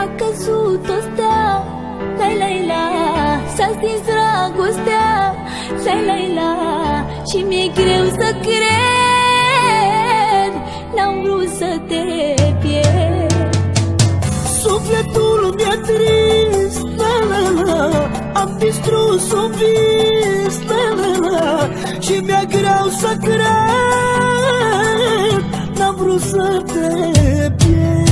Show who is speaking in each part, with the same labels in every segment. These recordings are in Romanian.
Speaker 1: A căzut o stea La la la S-a stins dragostea La la la Și mi-e greu să cred N-am vrut să te pierd
Speaker 2: Sufletul mi-e trist la, la, la. Am distrus un vis la, la, la. Și mi-e greu să cred N-am vrut să te pierd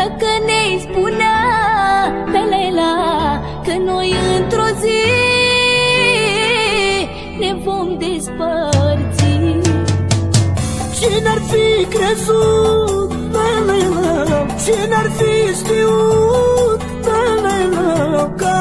Speaker 1: Dacă ne spunea La la la Că noi într-o zi Ne vom despărți.
Speaker 2: Cine-ar fi crezut, la, la, la, Cine-ar fi știut, la, la, la, Că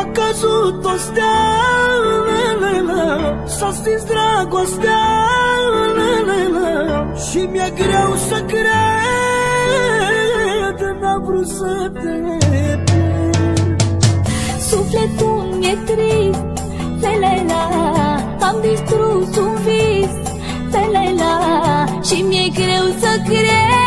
Speaker 2: A căzut o stea, la, la, la, S-a stins dragostea, la, la, la, Și mi-e greu să cred N-am vrut să te pierd
Speaker 1: Sufletul mi-e trist La la la Am distrus un vis La la la Și mi-e greu să cred